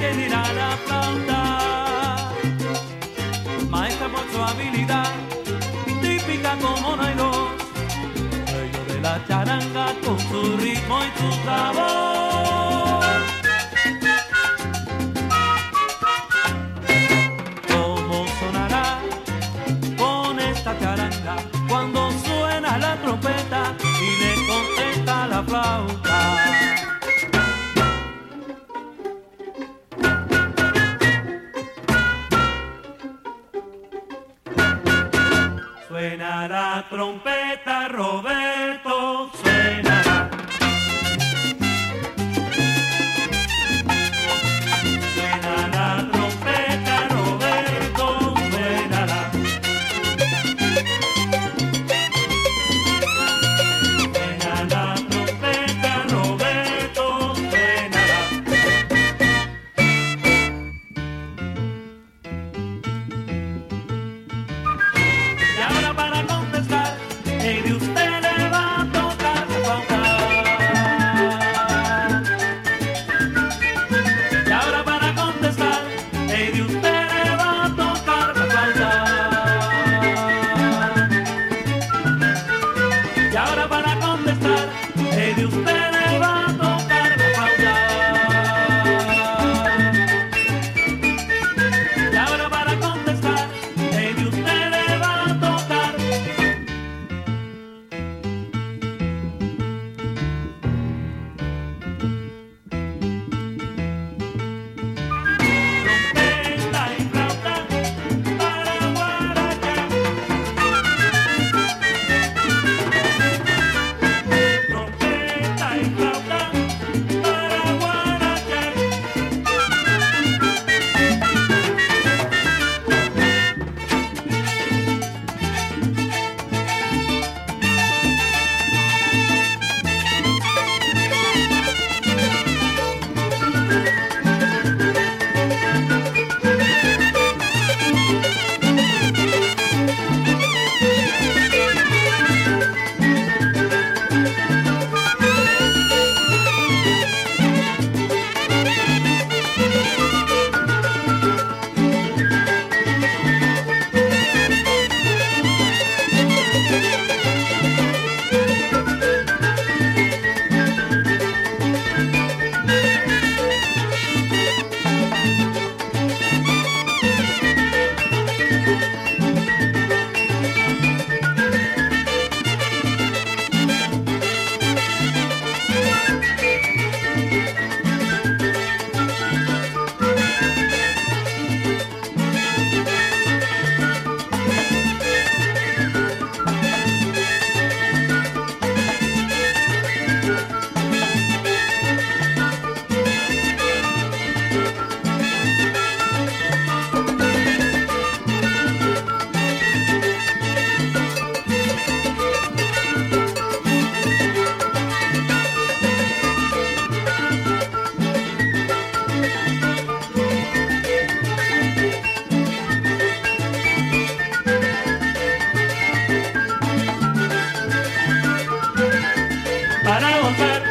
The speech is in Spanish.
general aplauda. Maestra por su habilidad, típica como no hay dos. Rey de la charanga con su ritmo y su sabor. trompeta, Roberto. E de usted le va a tocar la. Y ahora para contestar, E de usted le va a tocar la. Y ahora para contestar, E de usted. para gozar.